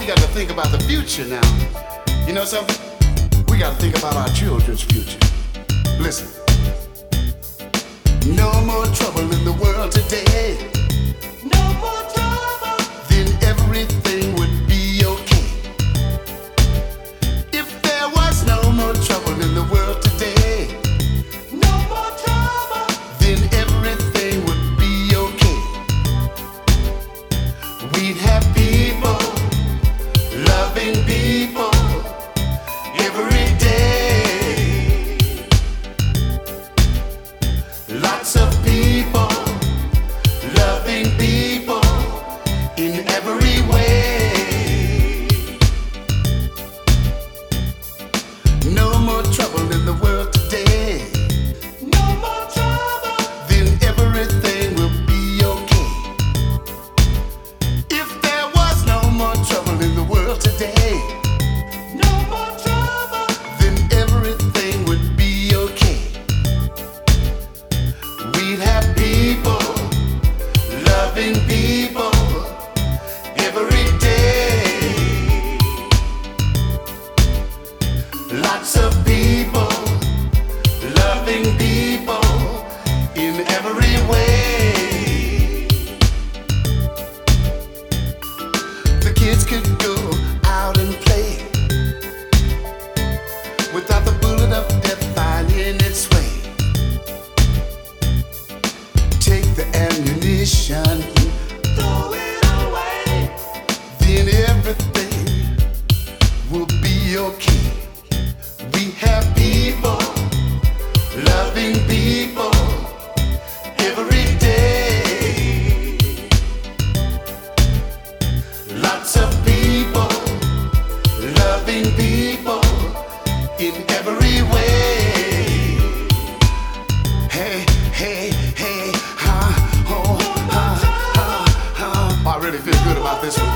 we got to think about the future now. You know something? We got to think about our children's future. Listen. No more trouble in the world today. No more trouble. Then everything would be okay. If there was no more trouble in the world today. No more trouble. Then everything would be okay. We'd have people, loving people every day. Lots of people, loving people in every way. No more trouble in the world Lots of people, loving people in every way. The kids could go out and play without the bullet of death finding its way. Take the ammunition, loving people in every way. Hey, hey, hey, ha, ho, ha, ha, ha. I really feel good about this one.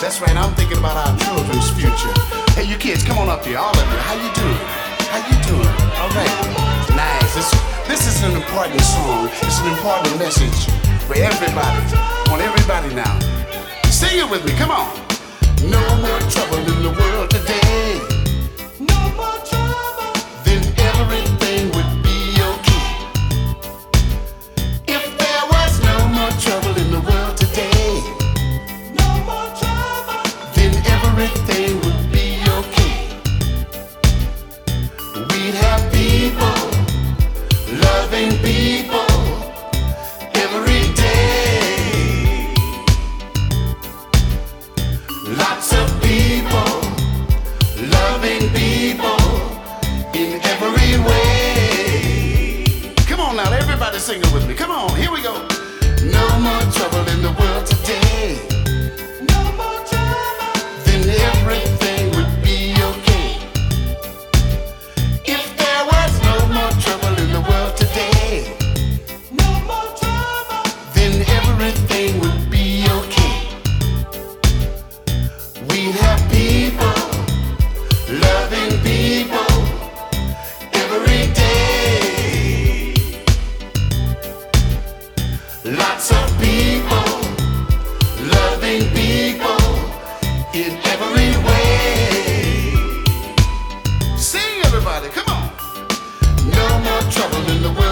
That's right, I'm thinking about our children's future. Hey, you kids, come on up here, all of you. How you doing? How you doing? All right, nice. This, this is an important song. It's an important message for everybody. I want everybody now. Sing it with me, come on. No more trouble in the world today. Everybody sing it with me. Come on, here we go. No more trouble in the world today. Trouble in the world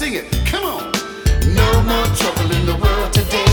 sing it. Come on. No more trouble in the world